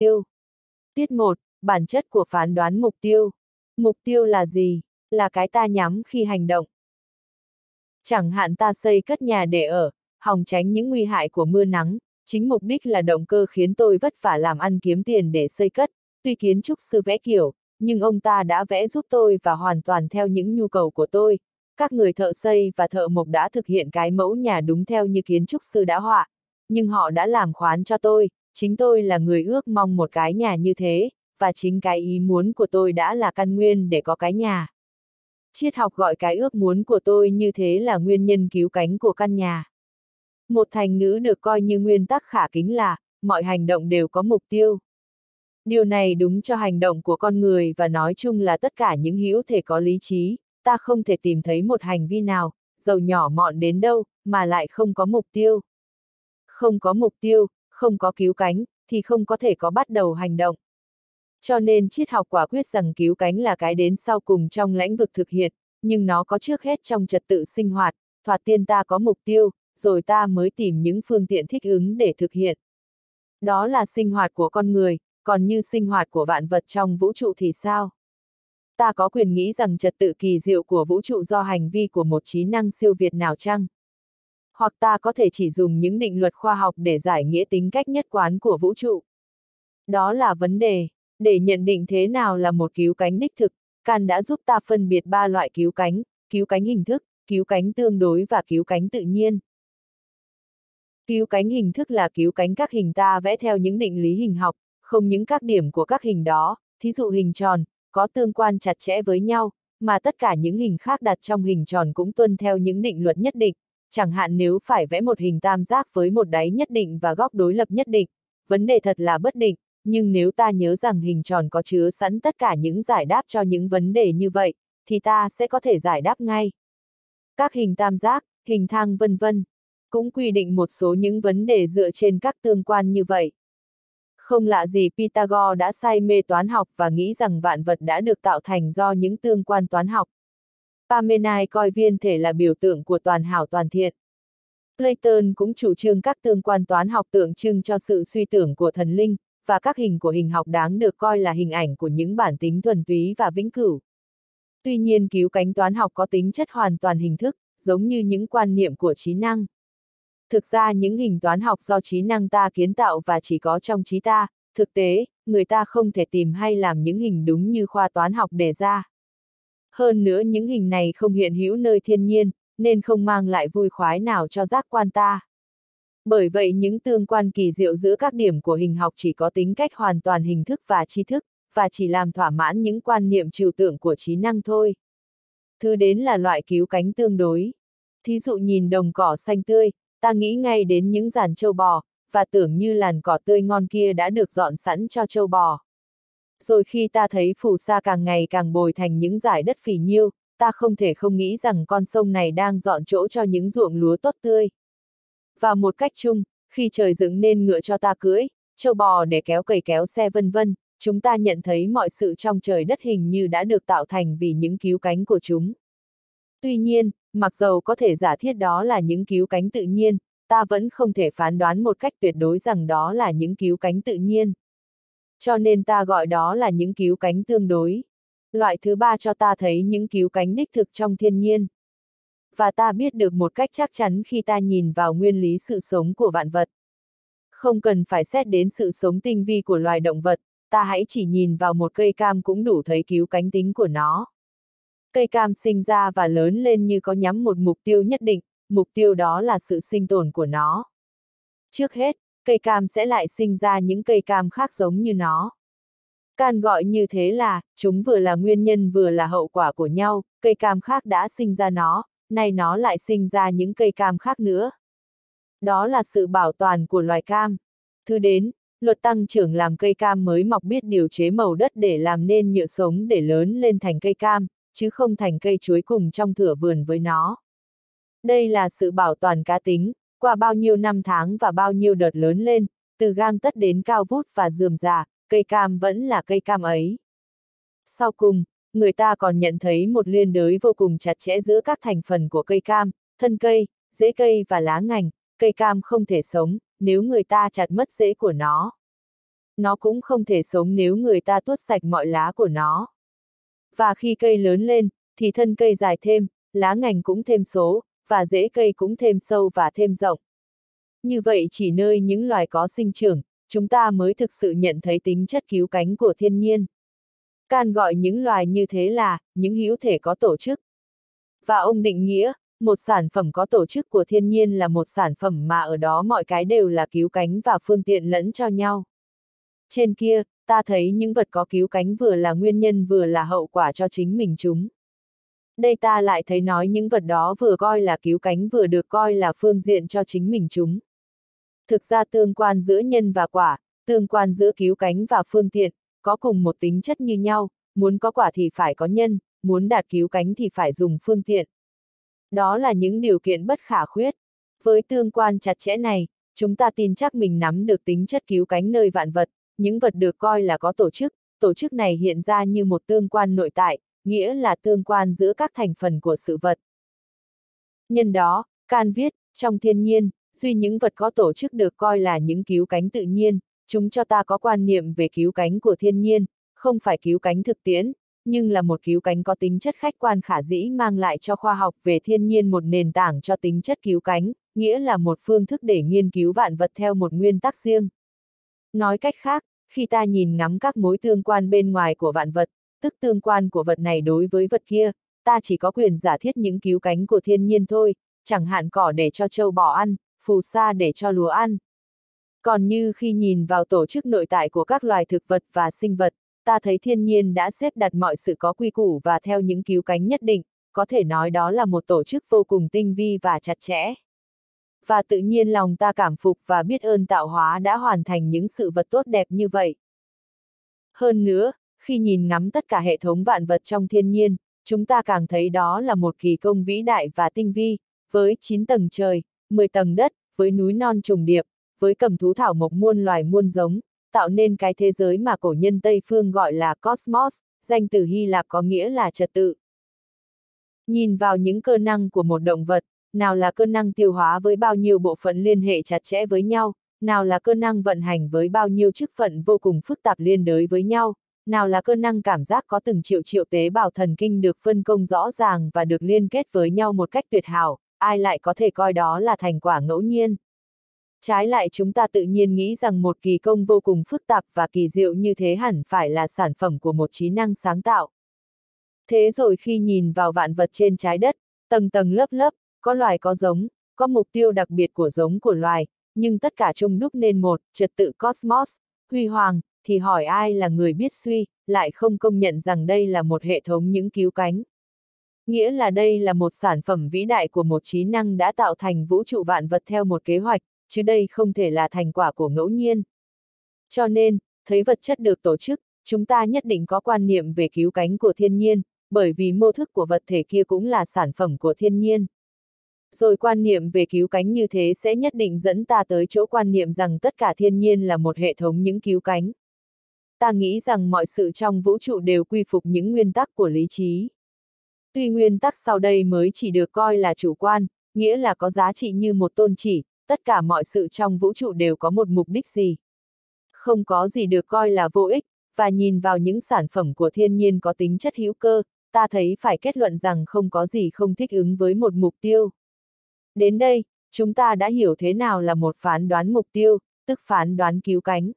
tiêu. Tiết 1, bản chất của phán đoán mục tiêu. Mục tiêu là gì? Là cái ta nhắm khi hành động. Chẳng hạn ta xây cất nhà để ở, hòng tránh những nguy hại của mưa nắng, chính mục đích là động cơ khiến tôi vất vả làm ăn kiếm tiền để xây cất, tuy kiến trúc sư vẽ kiểu, nhưng ông ta đã vẽ giúp tôi và hoàn toàn theo những nhu cầu của tôi. Các người thợ xây và thợ mộc đã thực hiện cái mẫu nhà đúng theo như kiến trúc sư đã họa, nhưng họ đã làm khoán cho tôi, chính tôi là người ước mong một cái nhà như thế, và chính cái ý muốn của tôi đã là căn nguyên để có cái nhà. Triết học gọi cái ước muốn của tôi như thế là nguyên nhân cứu cánh của căn nhà. Một thành ngữ được coi như nguyên tắc khả kính là, mọi hành động đều có mục tiêu. Điều này đúng cho hành động của con người và nói chung là tất cả những hữu thể có lý trí, ta không thể tìm thấy một hành vi nào, giàu nhỏ mọn đến đâu, mà lại không có mục tiêu. Không có mục tiêu, không có cứu cánh, thì không có thể có bắt đầu hành động. Cho nên triết học quả quyết rằng cứu cánh là cái đến sau cùng trong lãnh vực thực hiện, nhưng nó có trước hết trong trật tự sinh hoạt, thoạt tiên ta có mục tiêu, rồi ta mới tìm những phương tiện thích ứng để thực hiện. Đó là sinh hoạt của con người, còn như sinh hoạt của vạn vật trong vũ trụ thì sao? Ta có quyền nghĩ rằng trật tự kỳ diệu của vũ trụ do hành vi của một trí năng siêu việt nào chăng? Hoặc ta có thể chỉ dùng những định luật khoa học để giải nghĩa tính cách nhất quán của vũ trụ. Đó là vấn đề. Để nhận định thế nào là một cứu cánh đích thực, Can đã giúp ta phân biệt ba loại cứu cánh, cứu cánh hình thức, cứu cánh tương đối và cứu cánh tự nhiên. Cứu cánh hình thức là cứu cánh các hình ta vẽ theo những định lý hình học, không những các điểm của các hình đó, thí dụ hình tròn, có tương quan chặt chẽ với nhau, mà tất cả những hình khác đặt trong hình tròn cũng tuân theo những định luật nhất định, chẳng hạn nếu phải vẽ một hình tam giác với một đáy nhất định và góc đối lập nhất định, vấn đề thật là bất định, nhưng nếu ta nhớ rằng hình tròn có chứa sẵn tất cả những giải đáp cho những vấn đề như vậy, thì ta sẽ có thể giải đáp ngay. Các hình tam giác, hình thang vân vân, cũng quy định một số những vấn đề dựa trên các tương quan như vậy. Không lạ gì Pythagore đã say mê toán học và nghĩ rằng vạn vật đã được tạo thành do những tương quan toán học. Parmenai coi viên thể là biểu tượng của toàn hảo toàn thiện. Platon cũng chủ trương các tương quan toán học tượng trưng cho sự suy tưởng của thần linh, và các hình của hình học đáng được coi là hình ảnh của những bản tính thuần túy và vĩnh cửu. Tuy nhiên cứu cánh toán học có tính chất hoàn toàn hình thức, giống như những quan niệm của trí năng. Thực ra những hình toán học do trí năng ta kiến tạo và chỉ có trong trí ta, thực tế, người ta không thể tìm hay làm những hình đúng như khoa toán học đề ra. Hơn nữa những hình này không hiện hữu nơi thiên nhiên, nên không mang lại vui khoái nào cho giác quan ta. Bởi vậy những tương quan kỳ diệu giữa các điểm của hình học chỉ có tính cách hoàn toàn hình thức và tri thức, và chỉ làm thỏa mãn những quan niệm trừu tượng của trí năng thôi. Thứ đến là loại cứu cánh tương đối. Thí dụ nhìn đồng cỏ xanh tươi, ta nghĩ ngay đến những giàn châu bò, và tưởng như làn cỏ tươi ngon kia đã được dọn sẵn cho châu bò. Rồi khi ta thấy phù sa càng ngày càng bồi thành những giải đất phì nhiêu, ta không thể không nghĩ rằng con sông này đang dọn chỗ cho những ruộng lúa tốt tươi. Và một cách chung, khi trời dựng nên ngựa cho ta cưỡi, châu bò để kéo cầy kéo xe vân vân, chúng ta nhận thấy mọi sự trong trời đất hình như đã được tạo thành vì những cứu cánh của chúng. Tuy nhiên, mặc dầu có thể giả thiết đó là những cứu cánh tự nhiên, ta vẫn không thể phán đoán một cách tuyệt đối rằng đó là những cứu cánh tự nhiên. Cho nên ta gọi đó là những cứu cánh tương đối. Loại thứ ba cho ta thấy những cứu cánh đích thực trong thiên nhiên. Và ta biết được một cách chắc chắn khi ta nhìn vào nguyên lý sự sống của vạn vật. Không cần phải xét đến sự sống tinh vi của loài động vật, ta hãy chỉ nhìn vào một cây cam cũng đủ thấy cứu cánh tính của nó. Cây cam sinh ra và lớn lên như có nhắm một mục tiêu nhất định, mục tiêu đó là sự sinh tồn của nó. Trước hết, cây cam sẽ lại sinh ra những cây cam khác giống như nó. Can gọi như thế là, chúng vừa là nguyên nhân vừa là hậu quả của nhau, cây cam khác đã sinh ra nó, nay nó lại sinh ra những cây cam khác nữa. Đó là sự bảo toàn của loài cam. Thứ đến, luật tăng trưởng làm cây cam mới mọc biết điều chế màu đất để làm nên nhựa sống để lớn lên thành cây cam, chứ không thành cây chuối cùng trong thửa vườn với nó. Đây là sự bảo toàn cá tính, qua bao nhiêu năm tháng và bao nhiêu đợt lớn lên, từ gang tất đến cao vút và dườm già, cây cam vẫn là cây cam ấy. Sau cùng, người ta còn nhận thấy một liên đới vô cùng chặt chẽ giữa các thành phần của cây cam, thân cây, rễ cây và lá ngành, cây cam không thể sống, nếu người ta chặt mất rễ của nó. nó cũng không thể sống nếu người ta tuốt sạch mọi lá của nó. Và khi cây lớn lên, thì thân cây dài thêm, lá ngành cũng thêm số, và rễ cây cũng thêm sâu và thêm rộng. Như vậy chỉ nơi những loài có sinh trưởng, chúng ta mới thực sự nhận thấy tính chất cứu cánh của thiên nhiên. Can gọi những loài như thế là, những hữu thể có tổ chức. Và ông định nghĩa, một sản phẩm có tổ chức của thiên nhiên là một sản phẩm mà ở đó mọi cái đều là cứu cánh và phương tiện lẫn cho nhau. Trên kia, ta thấy những vật có cứu cánh vừa là nguyên nhân vừa là hậu quả cho chính mình chúng. Đây ta lại thấy nói những vật đó vừa coi là cứu cánh vừa được coi là phương diện cho chính mình chúng. Thực ra tương quan giữa nhân và quả, tương quan giữa cứu cánh và phương tiện, có cùng một tính chất như nhau, muốn có quả thì phải có nhân, muốn đạt cứu cánh thì phải dùng phương tiện. Đó là những điều kiện bất khả khuyết. Với tương quan chặt chẽ này, chúng ta tin chắc mình nắm được tính chất cứu cánh nơi vạn vật, những vật được coi là có tổ chức, tổ chức này hiện ra như một tương quan nội tại, nghĩa là tương quan giữa các thành phần của sự vật. Nhân đó, can viết, trong thiên nhiên, duy những vật có tổ chức được coi là những cứu cánh tự nhiên, chúng cho ta có quan niệm về cứu cánh của thiên nhiên, không phải cứu cánh thực tiễn, nhưng là một cứu cánh có tính chất khách quan khả dĩ mang lại cho khoa học về thiên nhiên một nền tảng cho tính chất cứu cánh, nghĩa là một phương thức để nghiên cứu vạn vật theo một nguyên tắc riêng. Nói cách khác, khi ta nhìn ngắm các mối tương quan bên ngoài của vạn vật, tức tương quan của vật này đối với vật kia, ta chỉ có quyền giả thiết những cứu cánh của thiên nhiên thôi, chẳng hạn cỏ để cho trâu bò ăn, phù sa để cho lúa ăn. Còn như khi nhìn vào tổ chức nội tại của các loài thực vật và sinh vật, ta thấy thiên nhiên đã xếp đặt mọi sự có quy củ và theo những cứu cánh nhất định, có thể nói đó là một tổ chức vô cùng tinh vi và chặt chẽ. Và tự nhiên lòng ta cảm phục và biết ơn tạo hóa đã hoàn thành những sự vật tốt đẹp như vậy. Hơn nữa, khi nhìn ngắm tất cả hệ thống vạn vật trong thiên nhiên, chúng ta càng thấy đó là một kỳ công vĩ đại và tinh vi, với 9 tầng trời, 10 tầng đất, với núi non trùng điệp, với cầm thú thảo mộc muôn loài muôn giống, tạo nên cái thế giới mà cổ nhân Tây Phương gọi là Cosmos, danh từ Hy Lạp có nghĩa là trật tự. Nhìn vào những cơ năng của một động vật, nào là cơ năng tiêu hóa với bao nhiêu bộ phận liên hệ chặt chẽ với nhau, nào là cơ năng vận hành với bao nhiêu chức phận vô cùng phức tạp liên đới với nhau, nào là cơ năng cảm giác có từng triệu triệu tế bào thần kinh được phân công rõ ràng và được liên kết với nhau một cách tuyệt hảo, ai lại có thể coi đó là thành quả ngẫu nhiên. Trái lại chúng ta tự nhiên nghĩ rằng một kỳ công vô cùng phức tạp và kỳ diệu như thế hẳn phải là sản phẩm của một trí năng sáng tạo. Thế rồi khi nhìn vào vạn vật trên trái đất, tầng tầng lớp lớp, có loài có giống, có mục tiêu đặc biệt của giống của loài, nhưng tất cả chung đúc nên một, trật tự cosmos, huy hoàng, thì hỏi ai là người biết suy, lại không công nhận rằng đây là một hệ thống những cứu cánh. Nghĩa là đây là một sản phẩm vĩ đại của một trí năng đã tạo thành vũ trụ vạn vật theo một kế hoạch, chứ đây không thể là thành quả của ngẫu nhiên. Cho nên, thấy vật chất được tổ chức, chúng ta nhất định có quan niệm về cứu cánh của thiên nhiên, bởi vì mô thức của vật thể kia cũng là sản phẩm của thiên nhiên. Rồi quan niệm về cứu cánh như thế sẽ nhất định dẫn ta tới chỗ quan niệm rằng tất cả thiên nhiên là một hệ thống những cứu cánh. Ta nghĩ rằng mọi sự trong vũ trụ đều quy phục những nguyên tắc của lý trí. Tuy nguyên tắc sau đây mới chỉ được coi là chủ quan, nghĩa là có giá trị như một tôn chỉ, tất cả mọi sự trong vũ trụ đều có một mục đích gì. Không có gì được coi là vô ích, và nhìn vào những sản phẩm của thiên nhiên có tính chất hữu cơ, ta thấy phải kết luận rằng không có gì không thích ứng với một mục tiêu. Đến đây, chúng ta đã hiểu thế nào là một phán đoán mục tiêu, tức phán đoán cứu cánh.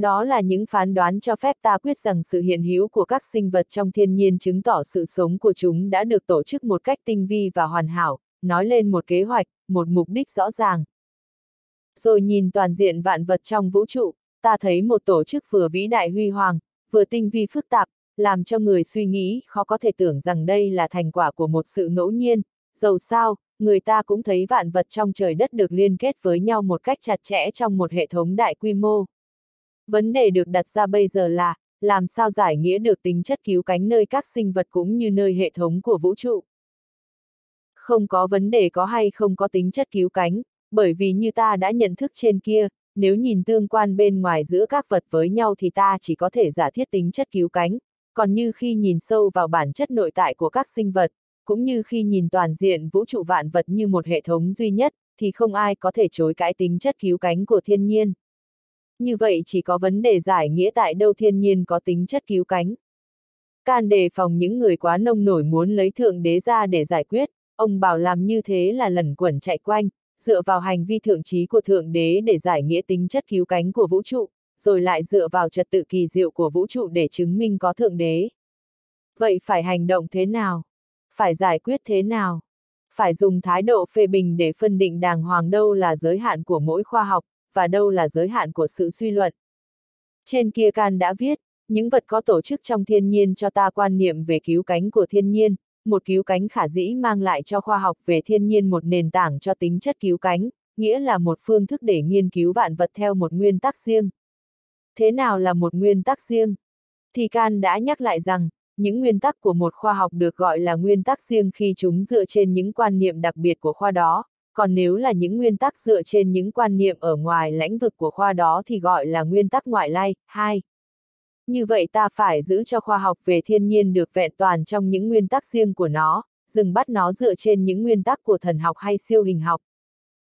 Đó là những phán đoán cho phép ta quyết rằng sự hiện hữu của các sinh vật trong thiên nhiên chứng tỏ sự sống của chúng đã được tổ chức một cách tinh vi và hoàn hảo, nói lên một kế hoạch, một mục đích rõ ràng. Rồi nhìn toàn diện vạn vật trong vũ trụ, ta thấy một tổ chức vừa vĩ đại huy hoàng, vừa tinh vi phức tạp, làm cho người suy nghĩ khó có thể tưởng rằng đây là thành quả của một sự ngẫu nhiên, dầu sao, người ta cũng thấy vạn vật trong trời đất được liên kết với nhau một cách chặt chẽ trong một hệ thống đại quy mô. Vấn đề được đặt ra bây giờ là, làm sao giải nghĩa được tính chất cứu cánh nơi các sinh vật cũng như nơi hệ thống của vũ trụ. Không có vấn đề có hay không có tính chất cứu cánh, bởi vì như ta đã nhận thức trên kia, nếu nhìn tương quan bên ngoài giữa các vật với nhau thì ta chỉ có thể giả thiết tính chất cứu cánh, còn như khi nhìn sâu vào bản chất nội tại của các sinh vật, cũng như khi nhìn toàn diện vũ trụ vạn vật như một hệ thống duy nhất, thì không ai có thể chối cãi tính chất cứu cánh của thiên nhiên. Như vậy chỉ có vấn đề giải nghĩa tại đâu thiên nhiên có tính chất cứu cánh. Can đề phòng những người quá nông nổi muốn lấy thượng đế ra để giải quyết, ông bảo làm như thế là lần quẩn chạy quanh, dựa vào hành vi thượng trí của thượng đế để giải nghĩa tính chất cứu cánh của vũ trụ, rồi lại dựa vào trật tự kỳ diệu của vũ trụ để chứng minh có thượng đế. Vậy phải hành động thế nào? Phải giải quyết thế nào? Phải dùng thái độ phê bình để phân định đàng hoàng đâu là giới hạn của mỗi khoa học, và đâu là giới hạn của sự suy luận. Trên kia can đã viết, những vật có tổ chức trong thiên nhiên cho ta quan niệm về cứu cánh của thiên nhiên, một cứu cánh khả dĩ mang lại cho khoa học về thiên nhiên một nền tảng cho tính chất cứu cánh, nghĩa là một phương thức để nghiên cứu vạn vật theo một nguyên tắc riêng. Thế nào là một nguyên tắc riêng? Thì Can đã nhắc lại rằng, những nguyên tắc của một khoa học được gọi là nguyên tắc riêng khi chúng dựa trên những quan niệm đặc biệt của khoa đó, còn nếu là những nguyên tắc dựa trên những quan niệm ở ngoài lãnh vực của khoa đó thì gọi là nguyên tắc ngoại lai. 2. Như vậy ta phải giữ cho khoa học về thiên nhiên được vẹn toàn trong những nguyên tắc riêng của nó, dừng bắt nó dựa trên những nguyên tắc của thần học hay siêu hình học.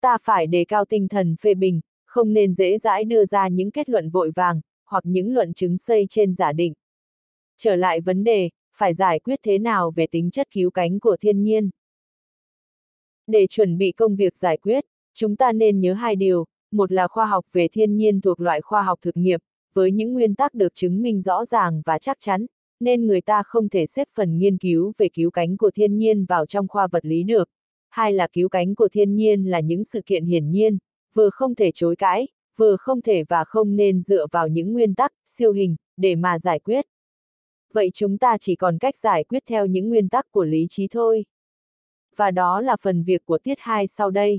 Ta phải đề cao tinh thần phê bình, không nên dễ dãi đưa ra những kết luận vội vàng, hoặc những luận chứng xây trên giả định. Trở lại vấn đề, phải giải quyết thế nào về tính chất cứu cánh của thiên nhiên. Để chuẩn bị công việc giải quyết, chúng ta nên nhớ hai điều, một là khoa học về thiên nhiên thuộc loại khoa học thực nghiệm, với những nguyên tắc được chứng minh rõ ràng và chắc chắn, nên người ta không thể xếp phần nghiên cứu về cứu cánh của thiên nhiên vào trong khoa vật lý được. Hai là cứu cánh của thiên nhiên là những sự kiện hiển nhiên, vừa không thể chối cãi, vừa không thể và không nên dựa vào những nguyên tắc, siêu hình, để mà giải quyết. Vậy chúng ta chỉ còn cách giải quyết theo những nguyên tắc của lý trí thôi. Và đó là phần việc của tiết 2 sau đây.